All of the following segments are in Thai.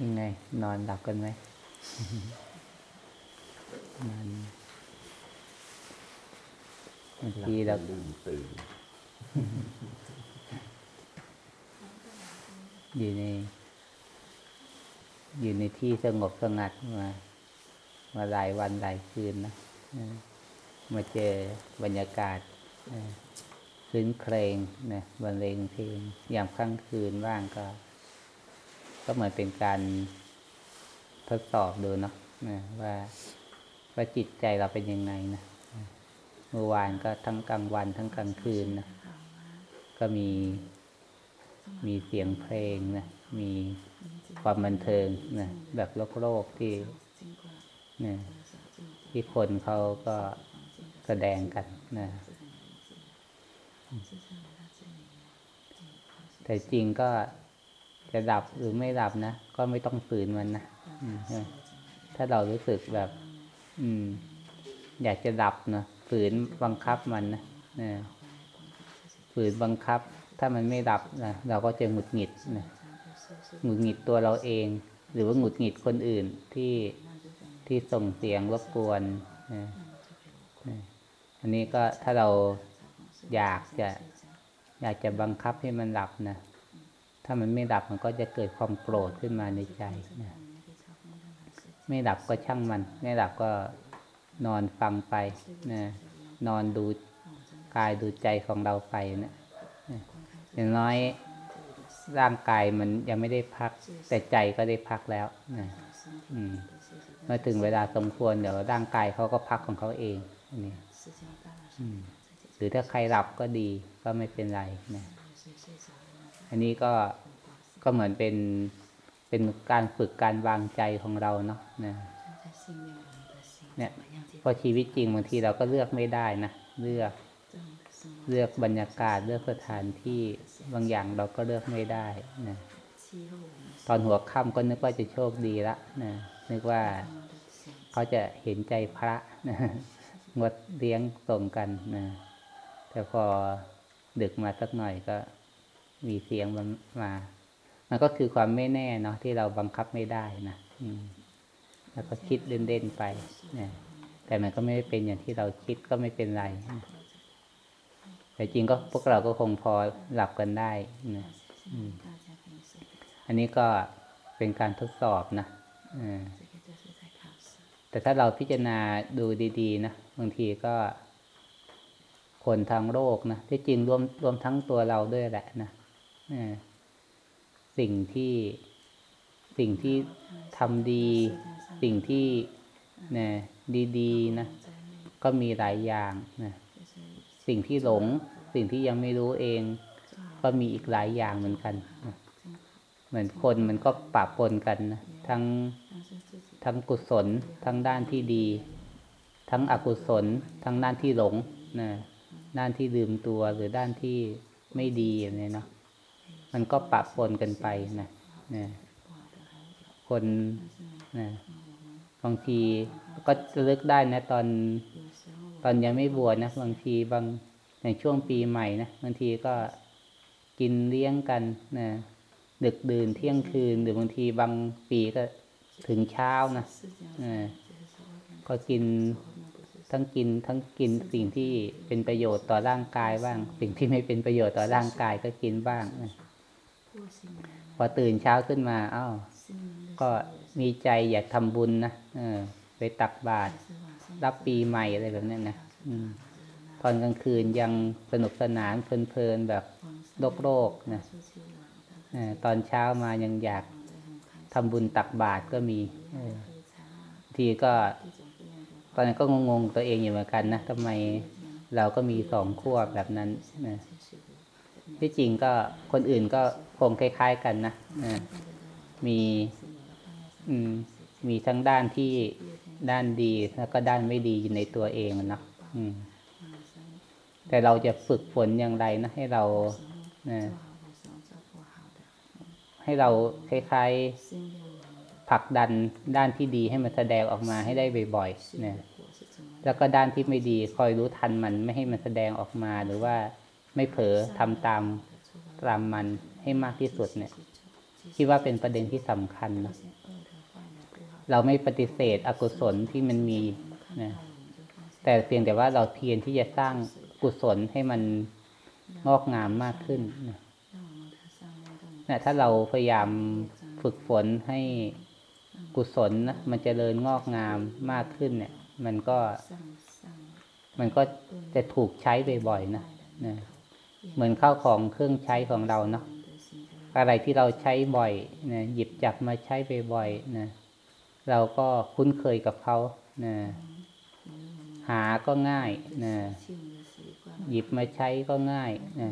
ยังไง นอนหลับกันไหมนอนบางทีเราลืมตื่นอยู่ใน อยู่ในที่สงบสงัดมา มาหลายวันหลายคืนนะเออมาเจอบรรยากาศเออคืนเครงนะบรรเลงเพลงยามค่ำคืนว่างก็ ก็เหมือนเป็นการทดสอบดูเนาะนะว่าว่าจิตใจเราเป็นยังไงนะเมื่อวานก็ทั้งกลางวันทั้งกลางคืนนะก็มีมีเสียงเพลงนะมีความบันเทิงนะแบบโลกโลกๆที่นะที่คนเขาก็แสดงกันนะแต่จริงก็ จะดับหรือไม่ดับนะ ก็ไม่ต้องฝืนมันนะถ้าเรารู้สึกแบบ อืม อยากจะดับนะฝืนบังคับมันนะนะฝืนบังคับ ถ้ามันไม่ดับนะเราก็จะหงุดหงิดนะหงุดหงิดตัวเราเอง หรือว่าหงุดหงิดคนอื่นที่ที่ส่งเสียงรบกวนนะอันนี้ก็ถ้าเราอยากจะ อยากจะบังคับให้มันดับนะ ถ้ามันไม่ดับมันก็จะเกิดความโกรธขึ้นมาในใจนะไม่ดับก็ช่างมัน ไม่ดับก็นอนฟังไปนะนอนดูกายดูใจของเราไปนะอย่างน้อยร่างกายมันยังไม่ได้พัก แต่ใจก็ได้พักแล้วนะอืมเมื่อถึงเวลาสมควรเดี๋ยวร่างกายเขาก็พักของเขาเองนนี้อืมหรือถ้าใครหลับก็ดีก็ไม่เป็นไรนะ อันนี้ก็ก็เหมือนเป็นเป็นการฝึกการวางใจของเราเนาะนะเนี่ยพราะชีวิตจริงบางทีเราก็เลือกไม่ได้นะเลือกเลือกบรรยากาศเลือกสถานที่บางอย่างเราก็เลือกไม่ได้นะตอนหัวค่ำก็นึกว่าจะโชคดีละนะนึกว่าเขาจะเห็นใจพระนะงดเลี้ยงส่งกันนะแต่พอดึกมาสักหน่อยก็ มีเสียงมันมา มันก็คือความไม่แน่เนาะที่เราบังคับไม่ได้นะอืมแล้วก็คิดเล่นๆไปนะแต่มันก็ไม่ได้เป็นอย่างที่เราคิดก็ไม่เป็นไรแต่จริงก็พวกเราก็คงพอหลับกันได้นะอันนี้ก็เป็นการทดสอบนะแต่ถ้าเราพิจารณาดูดีๆนะบางทีก็คนทางโลกนะที่จริงรวมรวมทั้งตัวเราด้วยแหละนะ สิ่งที่สิ่งที่ทำดี สิ่งที่นะดีๆนะก็มีหลายอย่างนะสิ่งที่หลง สิ่งที่ยังไม่รู้เอง ก็มีอีกหลายอย่างเหมือนกันนะเหมือนคนมันก็ปะปนกันนะทั้งทั้งกุศล ทั้งด้านที่ดี ทั้งอกุศล ทั้งด้านที่หลงนะด้านที่ลืมตัวหรือด้านที่ไม่ดีอย่างนี้เนาะ มันก็ปะปนกันไปนะนะคนนะบางทีก็จะลึกได้นะ ตอน ตอนยังไม่บวชนะบางทีบางอย่างช่วงปีใหม่นะบางทีก็กินเลี้ยงกันนะดึกดื่นเที่ยงคืนหรือบางทีบางปีก็ถึงเช้านะนะก็กินทั้งกินทั้งกินสิ่งที่เป็นประโยชน์ต่อร่างกายบ้าง สิ่งที่ไม่เป็นประโยชน์ต่อร่างกายก็กินบ้างนะ พอตื่นเช้าขึ้นมา อ้าว ก็มีใจอยากทำบุญนะเออ ไปตักบาตรรับปีใหม่อะไรแบบนั้นนะอืมตอนกลางคืนยังสนุกสนานเพลินๆแบบโลกโลกๆนะเออตอนเช้ามายังอยากทำบุญตักบาตรก็มีเออทีก็ ตอนนั้นก็งงๆตัวเองอยู่เหมือนกันนะทำไมเราก็มีสองขั้วแบบนั้นนะ ที่จริงก็คนอื่นก็คงคล้าย ๆ กันนะมีมีทั้งด้านที่ด้านดีแล้วก็ด้านไม่ดีอยู่ในตัวเองนะแต่เราจะฝึกฝนอย่างไรนะ ให้เรานะให้เราคล้ายๆผลักดันด้านที่ดีให้มันแสดงออกมาให้ได้บ่อยๆนะแล้วก็ด้านที่ไม่ดีคอยรู้ทันมันไม่ให้มันแสดงออกมาหรือว่า ไม่เผลอทำตามตามมันให้มากที่สุดเนี่ยคิดว่าเป็นประเด็นที่สำคัญนะเราไม่ปฏิเสธอกุศลที่มันมีนะแต่เพียงแต่ว่าเราเพียรที่จะสร้างกุศลให้มันงอกงามมากขึ้นนะนะถ้าเราพยายามฝึกฝนให้กุศลนะมันเจริญงอกงามมากขึ้นเนี่ย มันก็ มันก็จะถูกใช้บ่อยๆนะนะ เหมือนข้าวของเครื่องใช้ของเราเนาะอะไรที่เราใช้บ่อยนะหยิบจับมาใช้บ่อยๆนะเราก็คุ้นเคยกับเขานะหาก็ง่ายนะหยิบมาใช้ก็ง่ายนะ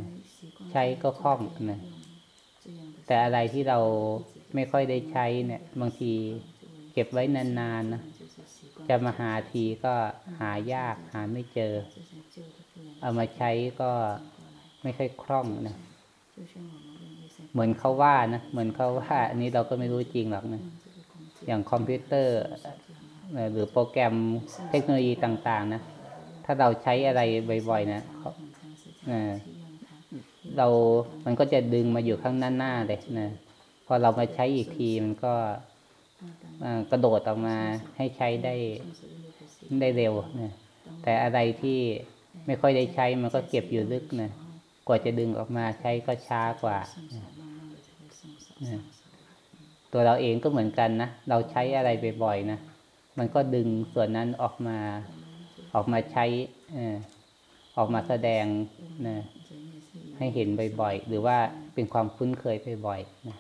ใช้ก็คล่องนะแต่อะไรที่เราไม่ค่อยได้ใช้เนี่ย บางทีเก็บไว้นานๆนะจะมาหาทีก็หายากหาไม่เจอ เอามาใช้ก็ ไม่ค่อยคล่องนะเหมือนเขาว่านะเหมือนเขาว่าอันนี้เราก็ไม่รู้จริงหรอกนะอย่างคอมพิวเตอร์ หรือโปรแกรมเทคโนโลยีต่าง ๆ นะ ถ้าเราใช้อะไรบ่อยๆนะเขาเอ่อเรา มันก็จะดึงมาอยู่ข้างหน้าหน้าเลยนะพอเรามาใช้อีกทีมันก็กระโดดออกมาให้ใช้ได้ได้เร็วนะแต่อะไรที่ไม่ค่อยได้ใช้มันก็เก็บอยู่ลึกนะ กว่าจะดึงออกมาใช้ก็ช้ากว่านะนะตัวเราเองก็เหมือนกันนะ เราใช้อะไรบ่อยๆนะ มันก็ดึงส่วนนั้นออกมา ออกมาใช้เออออกมาแสดงนะให้เห็นบ่อยๆ หรือว่าเป็นความคุ้นเคยบ่อยๆนะ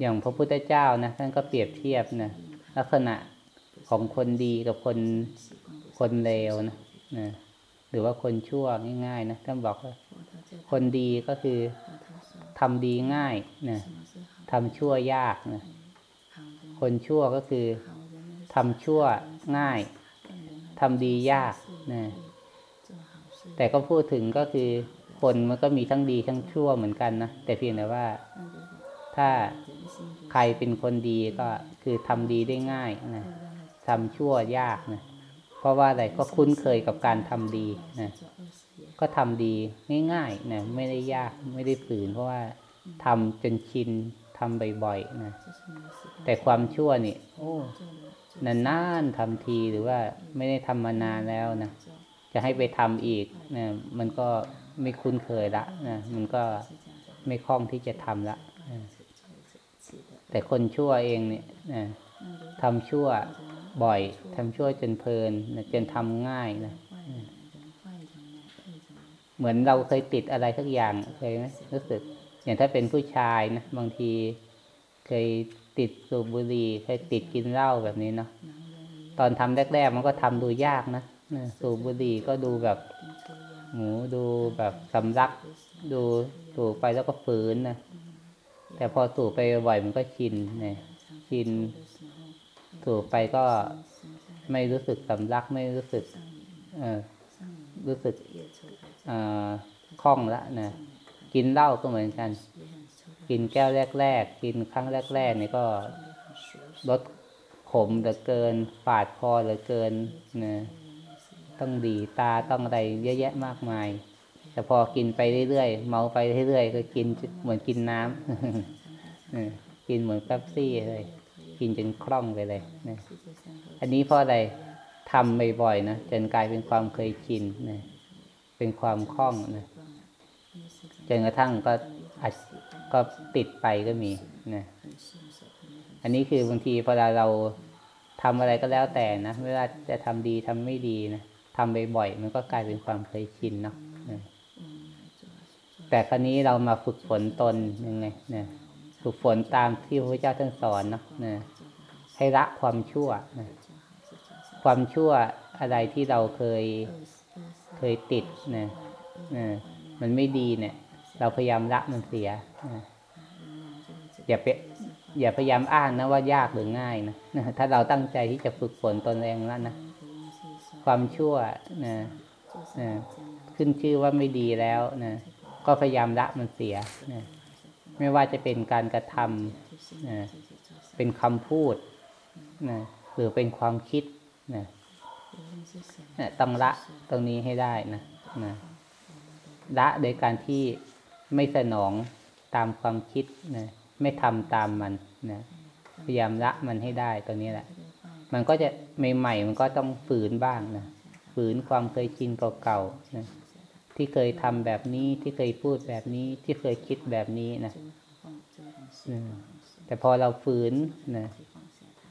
อย่างพระพุทธเจ้านะท่านก็เปรียบเทียบนะลักษณะของคนดีกับคนคนเลวนะนะ หรือว่าคนชั่วง่ายๆนะท่านบอกว่า คนดีก็คือทำดีง่ายนะทำชั่วยากนะคนชั่วก็คือทำชั่วง่ายทำดียากนะแต่ก็พูดถึงก็คือคนมันก็มีทั้งดีทั้งชั่วเหมือนกันนะแต่เพียงแต่ว่า ถ้าใครเป็นคนดีก็คือทำดีได้ง่ายนะทำชั่วยากนะ เพราะว่าอะไรก็คุ้นเคยกับการทำดีนะก็ทำดีง่ายๆนะไม่ได้ยากไม่ได้ฝืน เพราะว่าทำจนชินทำบ่อยๆนะแต่ความชั่วนี่โอ้นานๆทำทีหรือว่าไม่ได้ทำมานานแล้วนะจะให้ไปทำอีกนะมันก็ไม่คุ้นเคยละนะมันก็ไม่คล่องที่จะทำละนะแต่คนชั่วเองเนี่ยนะทำชั่ว บ่อยทำชั่วจนเพลินนะจนทำง่ายนะเหมือนเราเคยติดอะไรสักอย่างเคยไหมรู้สึก อย่างถ้าเป็นผู้ชายนะบางที เคยติดสูบบุหรี่เคยติดกินเหล้าแบบนี้เนาะตอนทำแรก ๆ มันก็ทำดูยากนะสูบบุหรี่ก็ดูแบบหมูดูแบบสำลักดูสูบไปแล้วก็ฝืนนะแต่พอสูบไปบ่อยมันก็ชินเนี่ยชิน สูบไปก็ไม่รู้สึกสำลักไม่รู้สึกเออรู้สึกอ่อคล่องละนะกินเหล้าก็เหมือนกัน กินแก้วแรก ๆ กินครั้งแรกๆนี่ก็ลดขมเหลือเกินฝาดคอเหลือเกินนะต้องดีตาต้องอะไรเยอะแยะมากมาย แต่พอกินไปเรื่อยๆเมาไปเรื่อยๆก็กินเหมือนกินน้ำกินเหมือนแป๊บซี่เลย กินจนคล่องไปเลยนะอันนี้เพราะอะไรทำบ่อยๆนะจนกลายเป็นความเคยชินนะเป็นความคล่องนะจนกระทั่งก็อาจก็ติดไปก็มีนะอันนี้คือบางทีพอเราทำอะไรก็แล้วแต่นะไม่ว่าจะทำดีทำไม่ดีนะทำบ่อยๆมันก็กลายเป็นความเคยชินเนาะนะแต่คราวนี้เรามาฝึกฝนตนยังไงนะ ฝึกฝนตามที่พระพุทธเจ้าท่านสอนเนาะนะให้ละความชั่วนะความชั่วอะไรที่เราเคยเคยติดนะนะมันไม่ดีเนี่ย เราพยายามละมันเสียนะอย่าไปอย่าพยายามอ้างนะว่ายากหรือง่ายนะนะถ้าเราตั้งใจที่จะฝึกฝนตนเองแล้วนะความชั่วนะนะขึ้นชื่อว่าไม่ดีแล้วนะก็พยายามละมันเสียนะ ไม่ว่าจะเป็นการกระทำนะเป็นคำพูดนะหรือเป็นความคิดนะนะต้องละตรงนี้ให้ได้นะนะละโดยการที่ไม่สนองตามความคิดนะไม่ทำตามมันนะพยายามละมันให้ได้ตัวนี้แหละ มันก็จะใหม่ๆมันก็ต้องฝืนบ้างนะฝืนความเคยชินเก่าๆนะ ที่เคยทำแบบนี้ที่เคยพูดแบบนี้ที่เคยคิดแบบนี้นะแต่พอเราฝืนนะ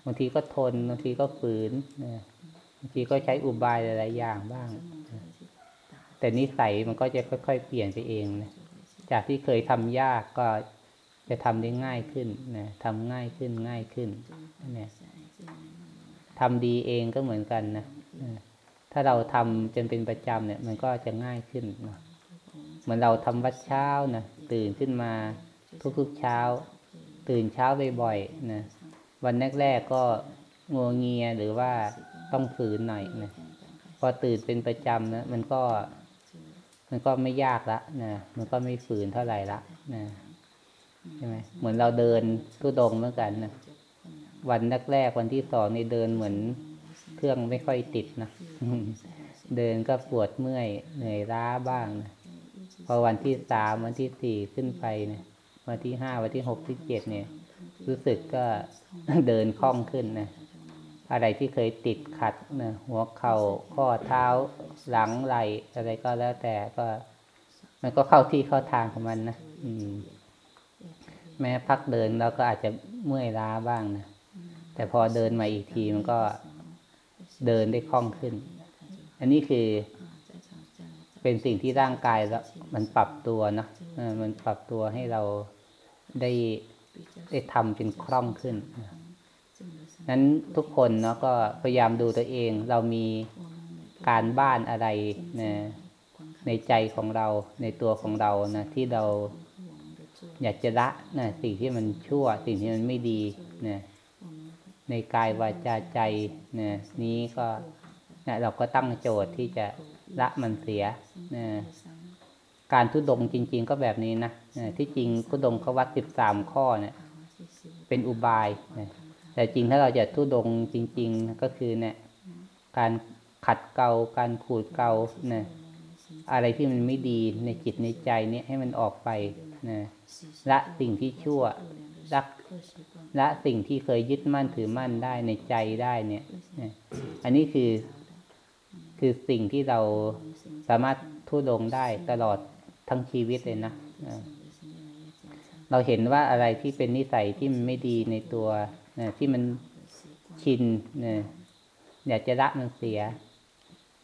บางทีก็ทนบางทีก็ฝืนนะบางทีก็ใช้อุบายหลายๆอย่างบ้าง แต่นิสัยมันก็จะค่อย ๆ เปลี่ยนไปเองนะจากที่เคยทำยากก็จะทำได้ง่ายขึ้นนะทำง่ายขึ้นง่ายขึ้นนี่ยทำดีเองก็เหมือนกันนะ ถ้าเราทำจนเป็นประจำเนี่ย มันก็จะง่ายขึ้นเนาะเหมือนเราทำวัดเช้านะตื่นขึ้นมาทุกๆเช้า ตื่นเช้าบ่อยๆนะวันแรกๆก็งัวเงียหรือว่าต้องฝืนหน่อยนะพอตื่นเป็นประจำนะมันก็ มันก็ไม่ยากละนะมันก็ไม่ฝืนเท่าไหร่ละนะใช่ไหมเหมือนเราเดินทุดงเหมือนกันนะวันแรกๆวันที่สองในเดินเหมือน เครื่องไม่ค่อยติดนะเดินก็ปวดเมื่อยเหนื่อยล้าบ้างนะพอวันที่สามวันที่สี่ขึ้นไปเนี่ยวันที่ห้าวันที่หกที่เจ็ดเนี่ย รู้สึกก็เดินคล่องขึ้นนะอะไรที่เคยติดขัดนะหัวเข่าข้อเท้าหลังไหลอะไรก็แล้วแต่ก็ มันก็เข้าที่เข้าทางของมันนะอืม แม้พักเดินเราก็อาจจะเมื่อยล้าบ้างนะแต่พอเดินมาอีกทีมันก็ เดินได้คล่องขึ้น อันนี้คือเป็นสิ่งที่ร่างกายแล้วมันปรับตัวเนะมันปรับตัวให้เราได้ได้ทำเป็นคล่องขึ้นนั้นทุกคนเนาะก็พยายามดูตัวเอง เรามีการบ้านอะไรนะในใจของเราในตัวของเรานะที่เราอยากจะละนะสิ่งที่มันชั่ว สิ่งที่มันไม่ดีนะ ในกายวาจาใจนะนี้ก็นะเราก็ตั้งโจทย์ที่จะละมันเสียนะการทุดงจริง ๆ ก็แบบนี้นะนะที่จริงทุดงเขาวัดสิบสามข้อเนี่ย เป็นอุบายนะแต่จริงถ้าเราจะทุดงจริง ๆ ก็คือเนี่ยการขัดเกลาการขูดเกลาเนี่ยอะไรที่มันไม่ดีในจิตในใจเนี่ยให้มันออกไปนะละสิ่งที่ชั่วละ ละสิ่งที่เคยยึดมั่นถือมั่นได้ในใจได้เนี่ยนะอันนี้คือคือสิ่งที่เราสามารถทุดงค์ได้ตลอดทั้งชีวิตเลยนะนะ เราเห็นว่าอะไรที่เป็นนิสัยที่มันไม่ดีในตัวนะที่มันชินนะอยากจะละมันเสีย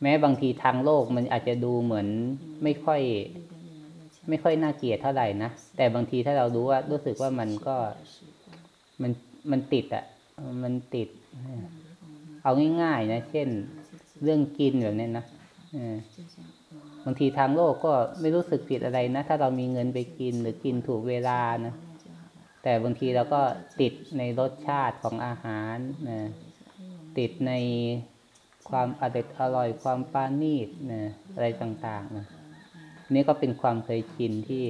แม้บางทีทางโลกมันอาจจะดูเหมือนไม่ค่อย ไม่ค่อยน่าเกลียดเท่าไหร่นะ แต่บางทีถ้าเรารู้ว่ารู้สึกว่ามันก็ มันมันติดอะ่ะมันติด เอาง่ายๆนะ เช่น เรื่องกินแบบนี้นะบางทีทางโลกก็ไม่รู้สึกผิดอะไรนะ ถ้าเรามีเงินไปกินหรือกินถูกเวลานะ แต่บางทีเราก็ติดในรสชาติของอาหารนะติดในความอร่อยอร่อยความปาณีตนะอะไรต่างๆนะนี่ก็เป็นความเคยชินที่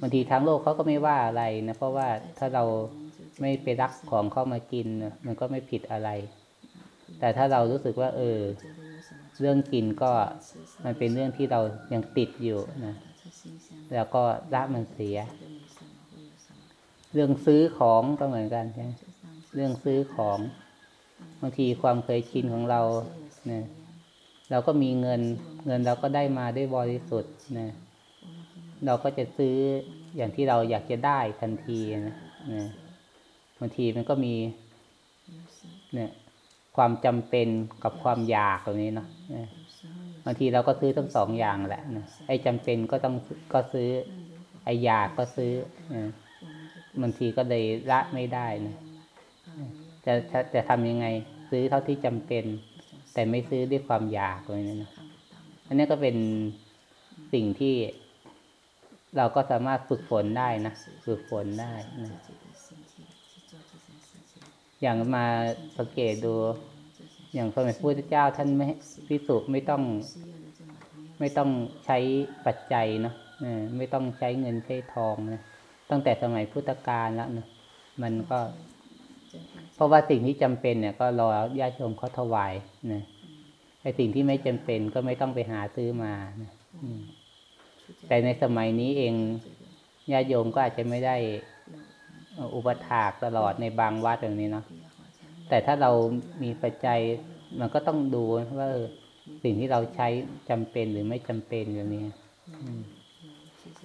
บางทีทางโลกเขาก็ไม่ว่าอะไรนะ เพราะว่าถ้าเรา ไม่ไปรักของเข้ามากิน มันก็ไม่ผิดอะไร แต่ถ้าเรารู้สึกว่า เออ เรื่องกินก็มันเป็นเรื่องที่เรายังติดอยู่นะแล้วก็ละมันเสีย เรื่องซื้อของก็เหมือนกันใช่ไหมเรื่องซื้อของบางทีความเคยชินของเราเนี่ยเราก็มีเงิน เงินเราก็ได้มาด้วยบริสุทธิ์นะเราก็จะซื้ออย่างที่เราอยากจะได้ทันทีนะนะางทีมันก็มีเนี่ยความจำเป็นกับความอยากตรงนี้เนาะนะบางทีเราก็ซื้อทั้งสองอย่างแหละนะไอ้จำเป็นก็ต้องก็ซื้อ ไอ้อยากก็ซื้อนะบางทีก็เลยละไม่ได้นะจะจะจะทำยังไง ซื้อเท่าที่จำเป็น แต่ไม่ซื้อด้วยความอยากเลยนะอันนี้ก็เป็นสิ่งที่เราก็สามารถฝึกฝนได้นะฝึกฝนได้นะ อย่างมาสังเกตดู อย่างสมัยพระพุทธเจ้าท่านไม่พิสุไม่ต้อง ไม่ต้องใช้ปัจจัยเนาะไม่ต้องใช้เงินใช้ทองนะตั้งแต่สมัยพุทธกาลแล้วนะมันก็ เพราะว่าสิ่งที่จำเป็นเนี่ย ก็รอญาติโยมเขาถวายนะไอ้สิ่งที่ไม่จำเป็นก็ไม่ต้องไปหาซื้อมานะแต่ในสมัยนี้เองญาติโยมก็อาจจะไม่ได้ อ่ออุปถากตลอดในบางวัดอย่างนี้เนาะแต่ถ้าเรามีปัจจัยมันก็ต้องดูว่าเออสิ่งที่เราใช้จำเป็นหรือไม่จำเป็นอย่างนี้อืม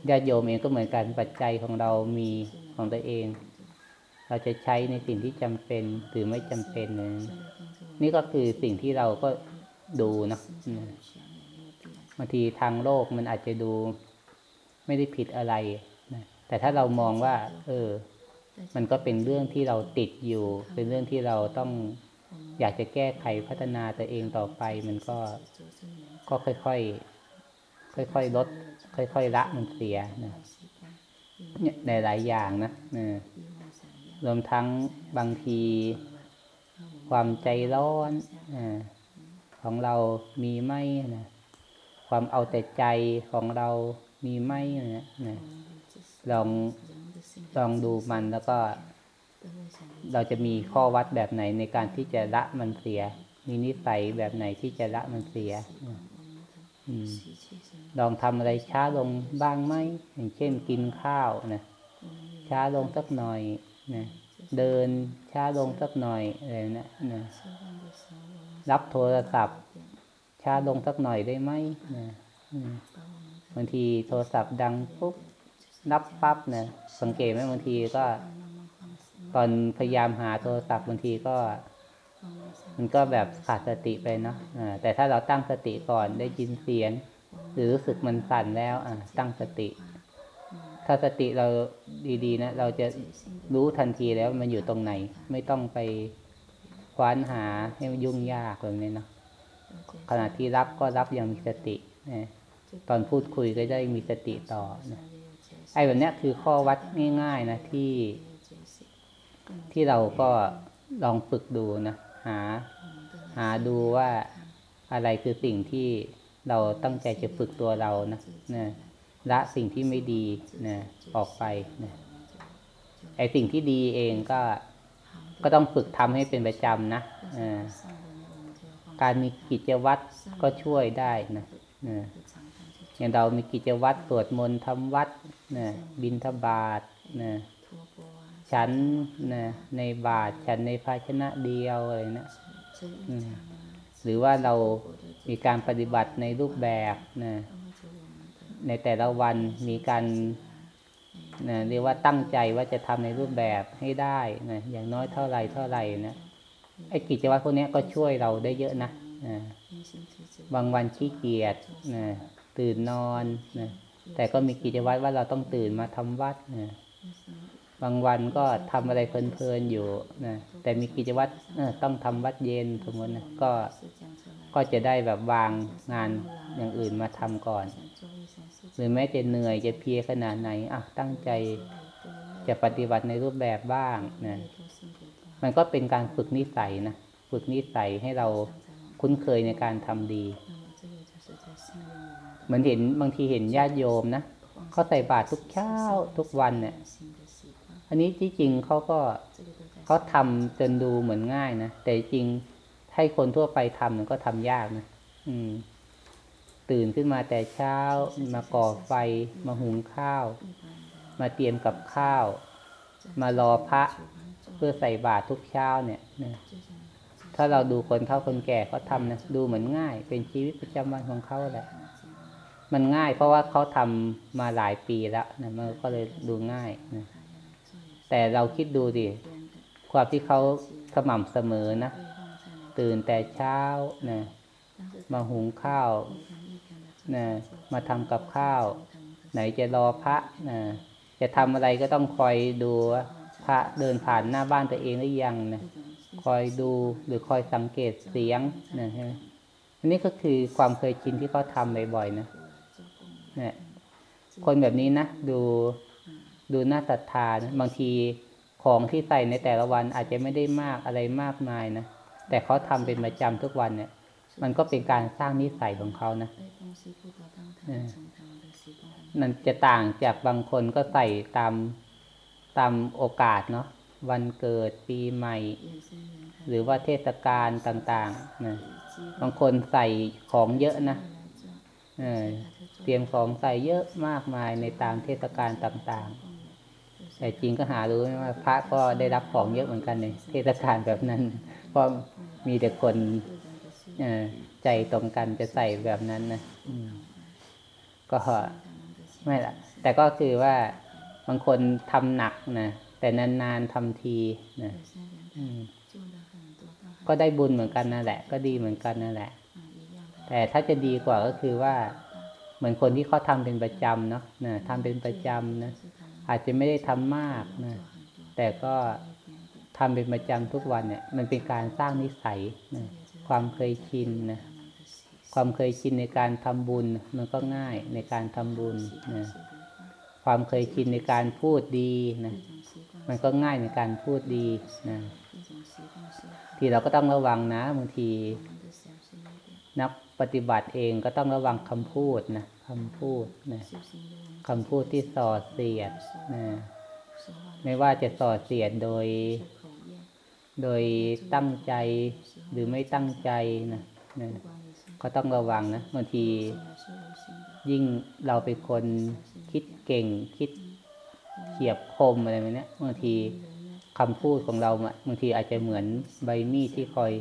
ญาติโยมเองก็เหมือนกันปัจจัยของเรามีของตัวเอง เราจะใช้ในสิ่งที่จำเป็นหรือไม่จำเป็นนั้นนี่ก็คือสิ่งที่เราก็ดูเนอะอืมบางทีทางโลกมันอาจจะดูไม่ได้ผิดอะไรนะแต่ถ้าเรามองว่า เออ มันก็เป็นเรื่องที่เราติดอยู่ เป็นเรื่องที่เราต้องอยากจะแก้ไขพัฒนาตัวเองต่อไป มันก็ก็ค่อยๆค่อยๆลด ค่อยๆละมันเสียนะเนี่ยในหลายอย่างนะนะรวมทั้งบางที ความใจร้อนอาของเรามีไหมนะความเอาแต่ใจของเรามีไหมนะนะลอง ลองดูมันแล้วก็ เราจะมีข้อวัดแบบไหนในการที่จะละมันเสีย มีนิสัยแบบไหนที่จะละมันเสียอลองทำอะไรช้าลงบ้างไหมอย่างเช่นกินข้าวนะช้าลงสักหน่อยนะเดินช้าลงสักหน่อยอะไรนะนะรับโทรศัพท์ ช้าลงสักหน่อยได้ไหมนะอืมบางทีโทรศัพท์ดังปุ๊บ รับปั๊บเนะสังเกตไหมบางทีก็ ตอนพยายามหาโทรศัพท์บางทีก็ มันก็แบบขาดสติไปเนาะแต่ถ้าเราตั้งสติก่อนได้ยินเสียง หรือรู้สึกมันสั่นแล้วอ่าตั้งสติ ถ้าสติเราดีๆนะเราจะรู้ทันทีแล้วมันอยู่ตรงไหน ไม่ต้องไปคว้านหาให้มันยุ่งยากแบบนี้เนาะขณะที่รับก็รับอย่างมีสตินะตอนพูดคุยก็ได้มีสติต่อนะ อ้แบบเนี้ยคือข้อวัดง่ายๆนะที่ ที่เราก็ลองฝึกดูนะหา หาดูว่าอะไรคือสิ่งที่เราตั้งใจจะฝึกตัวเรานะนะละสิ่งที่ไม่ดีนะออกไปนะไอสิ่งที่ดีเองก็ก็ต้องฝึกทำให้เป็นประจำนะอการมีกิจวัตรก็ช่วยได้นะ อย่างเรามีกิจวัตรสวดมนต์ทำวัดนะบิณฑบาตนะฉันนะในบาตรฉันในภาชนะเดียวอะไรนะอืมหรือว่าเรามีการปฏิบัติในรูปแบบนะในแต่ละวันมีการนะเรียกว่าตั้งใจว่าจะทำในรูปแบบให้ได้นะอย่างน้อยเท่าไหรเท่าไหร่นะไอ้กิจวัตรพวกเนี้ยก็ช่วยเราได้เยอะนะนะบางวันขี้เกียจนะ ตื่นนอนนะแต่ก็มีกิจวัตรว่าเราต้องตื่นมาทำวัดนะบางวันก็ทำอะไรเพลินๆอยู่นะแต่มีกิจวัตรเออต้องทำวัดเย็นสมมตินะก็ก็จะได้แบบวางงานอย่างอื่นมาทำก่อน หรือแม้จะเหนื่อยจะเพลียขนาดไหนอะตั้งใจจะปฏิบัติในรูปแบบบ้างนะมันก็เป็นการฝึกนิสัยนะ ฝึกนิสัยให้เราคุ้นเคยในการทำดี เหมือนเห็นบางทีเห็นญาติโยมนะเขาใส่บาตรทุกเช้าทุกวันเนี่ย อันนี้ที่จริงเขาก็เขาทำจนดูเหมือนง่ายนะแต่จริงให้คนทั่วไปทำมันก็ทำยากนะอืม ตื่นขึ้นมาแต่เช้ามาก่อไฟ มาหุงข้าว มาเตรียมกับข้าว มารอพระเพื่อใส่บาตรทุกเช้าเนี่ยนะถ้าเราดูคนเฒ่าคนแก่เขาทำนะดูเหมือนง่าย เป็นชีวิตประจำวันของเขาแหละ มันง่ายเพราะว่าเขาทำมาหลายปีแล้วนะมันก็เลยดูง่ายนะแต่เราคิดดูดิความที่เขาสม่ำเสมอนะตื่นแต่เช้านะมาหุงข้าวนะมาทำกับข้าว ไหนจะรอพระนะจะทำอะไรก็ต้องคอยดูพระเดินผ่านหน้าบ้านตัวเองหรือยังนะคอยดูหรือคอยสังเกตเสียงนะใช่ไหมอันนี้ก็คือความเคยชินที่เขาทำบ่อยๆนะ เนี่ยคนแบบนี้นะดูดูน่าศรัทธานะบางทีของที่ใส่ในแต่ละวันอาจจะไม่ได้มากอะไรมากมายนะแต่เขาทำเป็นประจำทุกวันเนี่ย มันก็เป็นการสร้างนิสัยของเขานะเออมันจะต่างจากบางคนก็ใส่ตามตามโอกาสเนาะวันเกิดปีใหม่ หรือว่าเทศกาลต่างๆนะบางคนใส่ของเยอะนะ เตรียมของใส่เยอะมากมายในตามเทศกาลต่างๆ แต่จริงก็หารู้ไหมว่าพระก็ได้รับของเยอะเหมือนกันในเทศกาลแบบนั้น เพราะมีแต่คนใจตรงกันจะใส่แบบนั้นนะก็ไม่ละแต่ก็คือว่าบางคนทำหนักนะแต่นานๆทำทีนะก็ได้บุญเหมือนกันนั่นแหละ ก็ดีเหมือนกันนั่นแหละ แต่ถ้าจะดีกว่าก็คือว่า เหมือนคนที่เขาทำเป็นประจำเนาะนะทำเป็นประจำนะอาจจะไม่ได้ทำมากนะแต่ก็ทำเป็นประจำทุกวันเนี่ย มันเป็นการสร้างนิสัยนะความเคยชินนะความเคยชินในการทำบุญ มันก็ง่ายในการทำบุญนะความเคยชินในการพูดดีนะมันก็ง่ายในการพูดดีนะที่เราก็ต้องระวังนะบางทีนัก ปฏิบัติเองก็ต้องระวังคำพูดนะคำพูดนะคำพูดที่ส่อเสียดนะไม่ว่าจะส่อเสียดโดย โดยตั้งใจหรือไม่ตั้งใจนะนะก็ต้องระวังนะบางที ยิ่งเราเป็นคนคิดเก่งคิดเฉียบคมอะไรแบบเนี้ยบางทีคำพูดของเราอะบางทีอาจจะเหมือนใบมีดที่คอย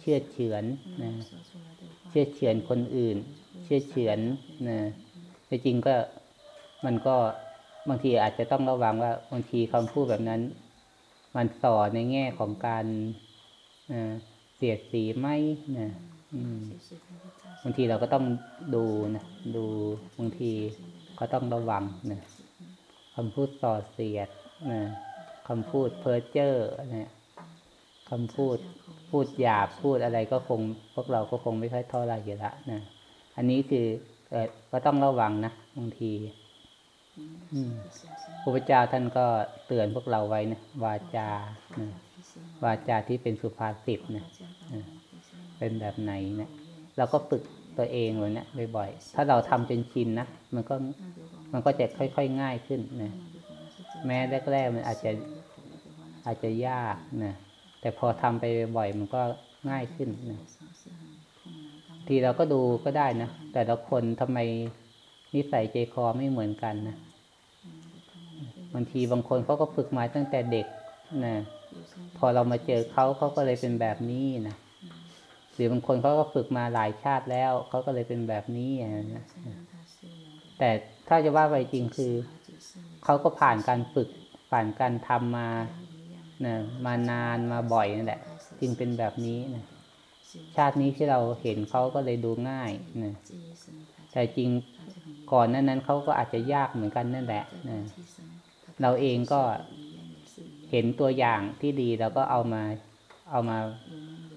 เชื่อดเฉือนนะเชื่อเฉือนคนอื่น เชื่อเฉือนนะแต่จริงก็มันก็บางทีอาจจะต้องระวังว่าบางทีคำพูดแบบนั้น มันสอนในแง่ของการเสียดสีไหมนะบางทีเราก็ต้องดูนะดูบางทีก็ต้องระวังนะคำพูดส่อเสียดนะคำพูดเพ้อเจ้อนะคำพูดพูดหยาบพูดอะไรก็คง พวกเราก็คงไม่ค่อยเท่าไหรอยู่ละนะอันนี้คือเออก็ต้องระวังนะบางทีอืมพระพุทธเจ้าท่านก็เตือนพวกเราไว้นะวาจานะวาจาที่เป็นสุภาษิตนะเป็นแบบไหนเนะเราก็ฝึกตัวเองเลยนะบ่อยๆถ้าเราทำจนชินนะมันก็มันก็จะค่อยๆง่ายขึ้นนะแม้แรกๆมันอาจจะอาจจะยากนะ แต่พอทำไปบ่อยๆมันก็ง่ายขึ้นนะทีเราก็ดูก็ได้นะ แต่ละคนทำไมนิสัยใจคอไม่เหมือนกันนะบางทีบางคนเขาก็ฝึกมาตั้งแต่เด็กนะพอเรามาเจอเขาเขาก็เลยเป็นแบบนี้นะหรือบางคนเขาก็ฝึกมาหลายชาติแล้วเขาก็เลยเป็นแบบนี้นะแต่ถ้าจะว่าไปจริงคือเขาก็ผ่านการฝึกผ่านการทำมา นะมานานมาบ่อยนั่นแหละ จึงเป็นแบบนี้นะชาตินี้ที่เราเห็นเขาก็เลยดูง่ายนะแต่จริงก่อนนั้นนั้นเขาก็อาจจะยากเหมือนกันนั่นแหละนะเราเองก็เห็นตัวอย่างที่ดีเราก็เอามาเอามา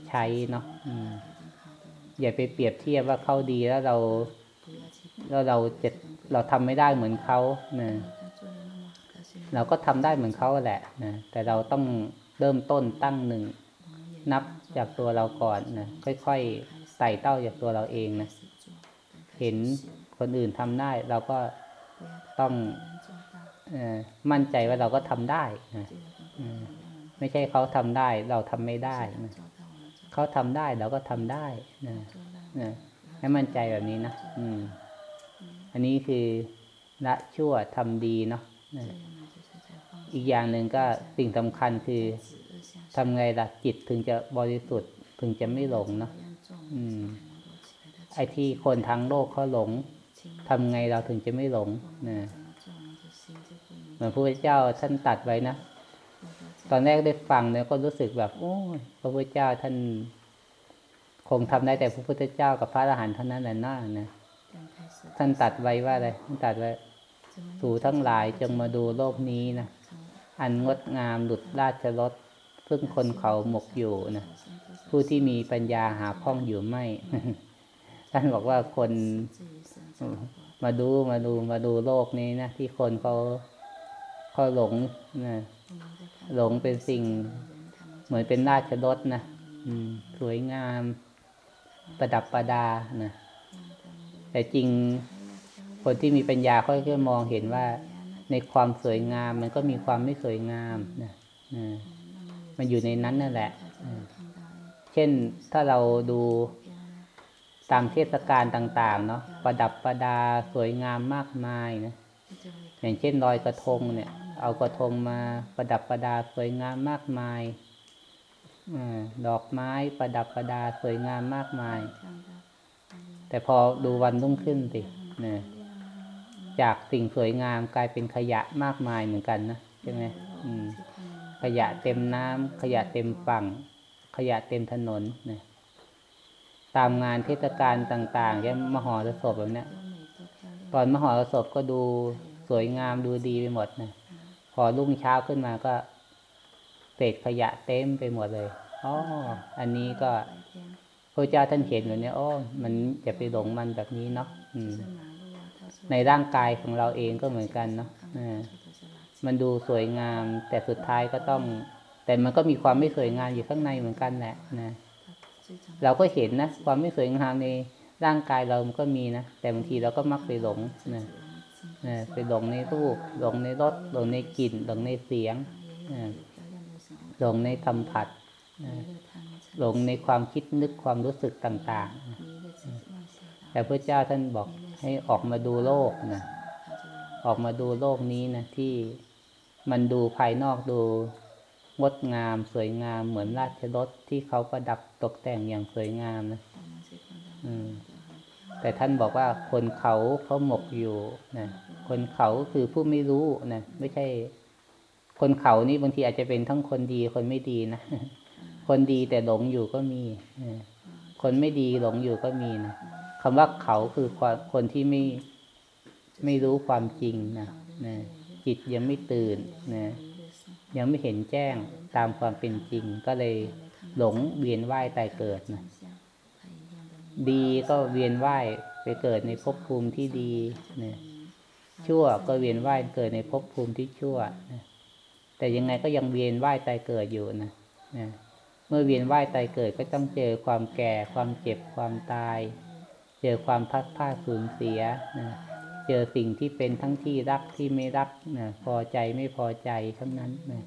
ใช้เนาะอืมอย่าไปเปรียบเทียบว่าเขาดีแล้วเรา แล้วเราจะเราทำไม่ได้เหมือนเขานะ เราก็ทำได้เหมือนเขาแหละนะแต่เราต้องเริ่มต้นตั้งหนึ่ง นับจากตัวเราก่อนนะค่อยๆไต่เต้าจากตัวเราเองนะเห็นคนอื่นทำได้ เราก็ต้องอมั่นใจว่าเราก็ทำได้นะไม่ใช่เขาทำได้ เราทำไม่ได้นะเขาทำได้เราก็ทำได้นะนะให้มั่นใจแบบนี้นะอืม อันนี้คือละชั่วทำดีเนาะ อีกอย่างหนึ่งก็สิ่งสำคัญคือทำไงล่ะจิตถึงจะบริสุทธิ์ถึงจะไม่หลงเนาะอืมไอ้ที่คนทั้งโลกเขาหลงทำไงเราถึงจะไม่หลงนะเหมือนพระพุทธเจ้าท่านตัดไว้นะตอนแรกได้ฟังเนี่ยก็รู้สึกแบบโอ้ยพระพุทธเจ้าท่าน คงทำได้แต่พระพุทธเจ้ากับพระอรหันต์เท่านั้นแหละน่านะท่านตัดไว้ว่าอะไรท่านตัดไว้สู่ทั้งหลายจงมาดูโลกนี้นะ อันงดงามหลุดราชรสซึ่งคนเขาหมกอยู่นะผู้ที่มีปัญญาหาพ้องอยู่ไม่ ท่านบอกว่าคนมาดูมาดูมาดูโลกนี้นะที่คนเขาเขาหลงนะหลงเป็นสิ่ง เหมือนเป็นราชรถนะสวยงาม ประดับประดานะแต่จริงคนที่มีปัญญาค่อยๆมองเห็นว่า ในความสวยงามมันก็มีความไม่สวยงามนะมันอยู่ในนั้นนั่นแหละ เช่นถ้าเราดูตามเทศกาลต่างๆ เนาะประดับประดาสวยงามมากมายนะอย่างเช่นลอยกระทงเนี่ย เอากระทงมาประดับประดาสวยงามมากมายอดอกไม้ประดับประดาสวยงามมากมาย แต่พอดูวันรุ่งขึ้นสิเนะ จากสิ่งสวยงามกลายเป็นขยะมากมายเหมือนกันนะใช่ไหมอืมขยะเต็มน้ำขยะเต็มฝั่ง ขยะเต็มถนนนะตามงานเทศกาลต่างๆแค่มหรสพแบบเนี้ยตอนมหรสพก็ดูสวยงามดูดีไปหมดนะพอรุ่งเช้าขึ้นมาก็เศษขยะเต็มไปหมดเลยอ๋ออันนี้ก็พระเจ้าท่านเห็นแบบนี้อ๋อมันจะไปหลงมันแบบนี้เนาะอืม ในร่างกายของเราเองก็เหมือนกันเนาะอ่ามันดูสวยงามแต่สุดท้ายก็ต้อง แต่มันก็มีความไม่สวยงามอยู่ข้างในเหมือนกันแหละนะเราก็เห็นนะความไม่สวยงามในร่างกายเรามันก็มีนะแต่บางทีเราก็มักไปหลงนะนะไปหลงในรูปหลงในรสหลงในกลิ่นหลงในเสียงนะหลงในสัมผัสนะหลงในความคิดนึกความรู้สึกต่างๆนะแต่พระเจ้าท่านบอก ให้ออกมาดูโลกนะออกมาดูโลกนี้นะที่มันดูภายนอกดูงดงามสวยงามเหมือนราชรถที่เขาประดับตกแต่งอย่างสวยงามนะอืมแต่ท่านบอกว่าคนเขาเขาหมกอยู่นะคนเขาคือผู้ไม่รู้นะไม่ใช่ คนเขานี่บางทีอาจจะเป็นทั้งคนดีคนไม่ดีนะคนดีแต่หลงอยู่ก็มีนะคนไม่ดีหลงอยู่ก็มีนะ คำว่าเขาคือความคนที่ไม่ไม่รู้ความจริงนะนะจิตยังไม่ตื่นนะยังไม่เห็นแจ้งตามความเป็นจริง ก็เลยหลงเวียนว่ายตายเกิดนะดีก็เวียนว่ายไปเกิดในภพภูมิที่ดีนะชั่วก็เวียนว่ายเกิดในภพภูมิที่ชั่วนะแต่ยังไงก็ยังเวียนว่ายตายเกิดอยู่นะนะเมื่อเวียนว่ายตายเกิดก็ต้องเจอความแก่ความเจ็บความตาย เจอความพัดพลาสูญเสียนะเจอสิ่งที่เป็นทั้งที่รักที่ไม่รักนะพอใจไม่พอใจทั้งนั้นนะ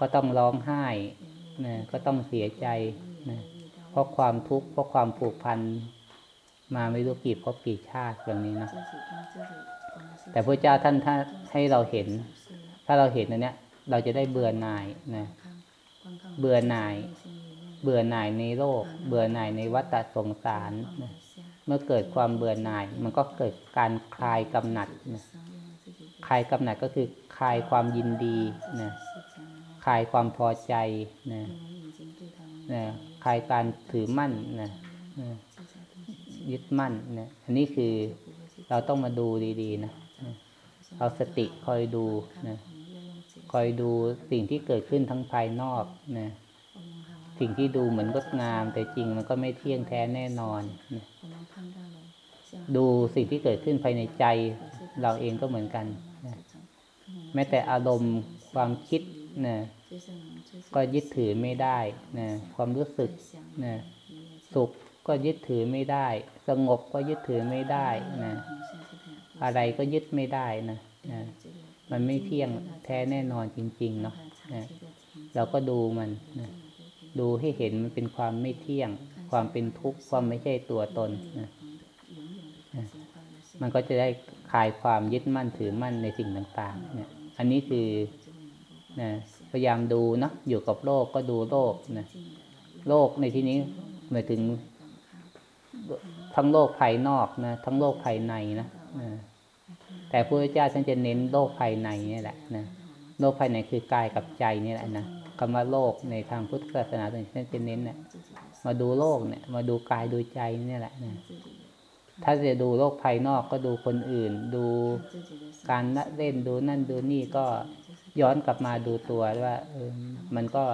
ก็ต้องร้องไห้นะก็ต้องเสียใจนะเพราะความทุกข์เพราะความผูกพันมาไม่รู้กี่ภพกี่ชาติอย่างนี้นะแต่พระเจ้าท่านถ้าให้เราเห็น ถ้าเราเห็นอันเนี้ย เราจะได้เบื่อหน่ายนะเบื่อหน่าย เบื่อหน่ายในโลก เบื่อหน่ายในวัฏสงสารนะ มื่อเกิดความเบื่อหน่าย มันก็เกิดการคลายกำหนัดนะคลายกำหนัดก็คือคลายความยินดีนะคลายความพอใจนะนะคลายการถือมั่นนะนะยึดมั่นนะอันนี้คือเราต้องมาดูดีๆนะนะเอาสติคอยดูนะคอยดูสิ่งที่เกิดขึ้นทั้งภายนอกนะสิ่งที่ดูเหมือนงดงาม แต่จริงมันก็ไม่เที่ยงแท้แน่นอนนะ ดูสิ่งที่เกิดขึ้นภายในใจเราเองก็เหมือนกันนะแม้แต่อารมณ์ความคิดนะก็ยึดถือไม่ได้นะความรู้สึกนะสุขก็ยึดถือไม่ได้ สงบก็ยึดถือไม่ได้นะอะไรก็ยึดไม่ได้นะนะมันไม่เที่ยงแท้แน่นอนจริง ๆ เนาะนะเราก็ดูมันนะดูให้เห็นมันเป็นความไม่เที่ยง ความเป็นทุกข์ความไม่ใช่ตัวตนนะนะ มันก็จะได้คลายความยึดมั่นถือมั่นในสิ่งต่างๆ เนี่ย อันนี้คือนะพยายามดูเนาะอยู่กับโลกก็ดูโลกนะโลกในที่นี้หมายถึง ทั้งโลกภายนอกนะทั้งโลกภายในนะนะแต่พระพุทธเจ้าท่านจะเน้นโลกภายในนี่แหละนะโลกภายในคือกายกับใจนี่แหละนะคำว่าโลกในทางพุทธศาสนาท่านจะเน้นเนี่ยมาดูโลกเนี่ย มาดูกายดูใจนี่แหละนะ ถ้าจะดูโลกภายนอกก็ดูคนอื่น ดูการเล่นดูนั่นดูนี่ก็ย้อนกลับมาดูตัวว่าเออมันก็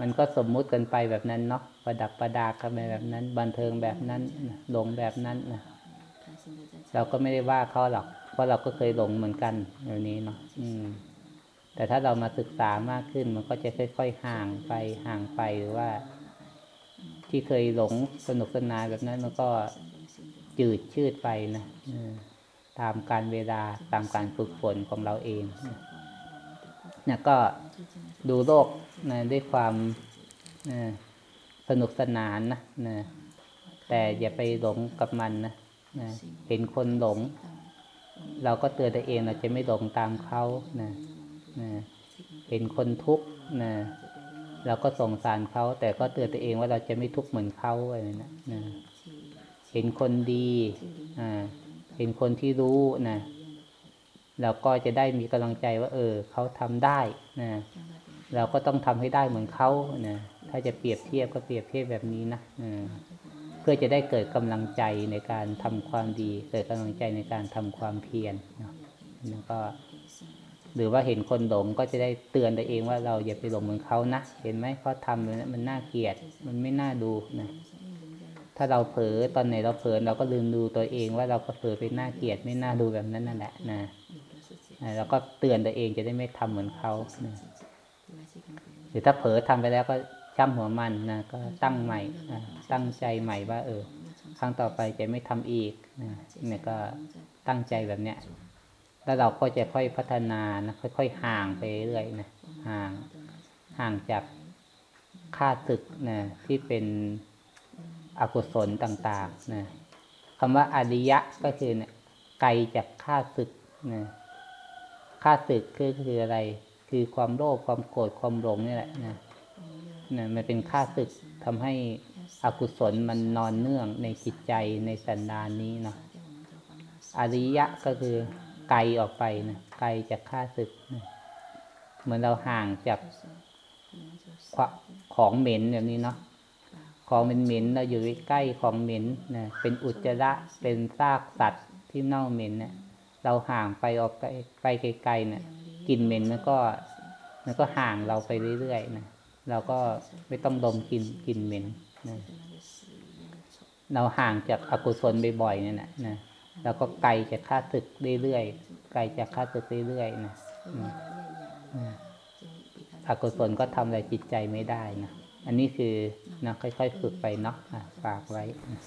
มันก็สมมุติกันไปแบบนั้นเนาะประดับประดากันไปแบบนั้น บันเทิงแบบนั้นหลงแบบนั้นนะเราก็ไม่ได้ว่าเขาหรอก เพราะเราก็เคยหลงเหมือนกันแบบนี้เนาะอืม แต่ถ้าเรามาศึกษามากขึ้นมันก็จะค่อย ๆ ห่างไปห่างไปหรือว่า ที่เคยหลงสนุกสนานแบบนั้น มันก็จืดชืดไปนะตามการเวลาตามการฝึกฝนของเราเองเนี่ยก็ดูโลกนะด้วยความสนุกสนานนะนะแต่อย่าไปหลงกับมันนะนะเห็นคนหลง เราก็เตือนตัวเองเราจะไม่หลงตามเขานะนะเห็นคนทุกข์นะ เราก็สงสารเขาแต่ก็เตือนตัวเองว่าเราจะไม่ทุกข์เหมือนเขาอะไรนะนะเห็นคนดีอ่าเห็นคนที่รู้นะเราก็จะได้มีกำลังใจว่า เออเขาทำได้นะเราก็ต้องทำให้ได้เหมือนเขานะถ้าจะเปรียบเทียบก็เปรียบเทียบแบบนี้นะอ่าเพื่อจะได้เกิดกำลังใจในการทำความดี เกิดกำลังใจในการทำความเพียรเนาะแล้วก็ หรือว่าเห็นคนหลงก็จะได้เตือนตัวเองว่าเราอย่าไปหลงเหมือนเขานะ เห็นไหมเขาทำเลยนะมันน่าเกลียด มันไม่น่าดูนะ ถ้าเราเผลอตอนไหนเราเผลอเราก็ลืมดูตัวเองว่าเราก็เผลอไปน่าเกลียดไม่น่าดูแบบนั้นนั่นแหละนะอ่าเราก็เตือนตัวเองจะได้ไม่ทำเหมือนเขานะหรือถ้าเผลอทำไปแล้วก็ช่ำหัวมันนะก็ตั้งใหม่นะตั้งใจใหม่ว่า เออ ครั้งต่อไปจะไม่ทำอีกนะเนี่ยก็ตั้งใจแบบเนี้ย แล้วเราก็จะค่อยพัฒนานะค่อย ๆ ห่างไปเรื่อยนะห่างห่างจากค่าศึกนะที่เป็นอกุศลต่างๆนะคำว่าอริยะก็คือเนี่ยไกลจากค่าศึกนะค่าศึกคือคืออะไร คือความโลภความโกรธความหลงนี่แหละนะนะมันเป็นค่าศึกทำให้อกุศลมันนอนเนื่องในจิตใจในสันดานนี้เนาะอริยะก็คือ ไกลออกไปนะไกลจากข้าศึกนะเหมือนเราห่างจากของเหม็นแบบนี้เนาะของเป็นเหม็นเราอยู่ใกล้ของเหม็นนะเป็นอุจจาระเป็นซากสัตว์ที่เน่าเหม็นเนี่ยเราห่างไปออกไปไกลๆเนี่ยกลิ่นเหม็นมันก็มันก็ห่างเราไปเรื่อยๆนะเราก็ไม่ต้องดมกลิ่นกลิ่นเหม็นนะเราห่างจากอกุศลบ่อยๆเนี่ยนะนะ แล้วก็ไกลจากค่าศึกเรื่อยๆไกลจากค่าศึกเรื่อยๆนะอืมอืมอกุศลก็ทำอะไรจิตใจไม่ได้นะอันนี้คือนะค่อยๆฝึกไปเนาะอะฝากไว้นะ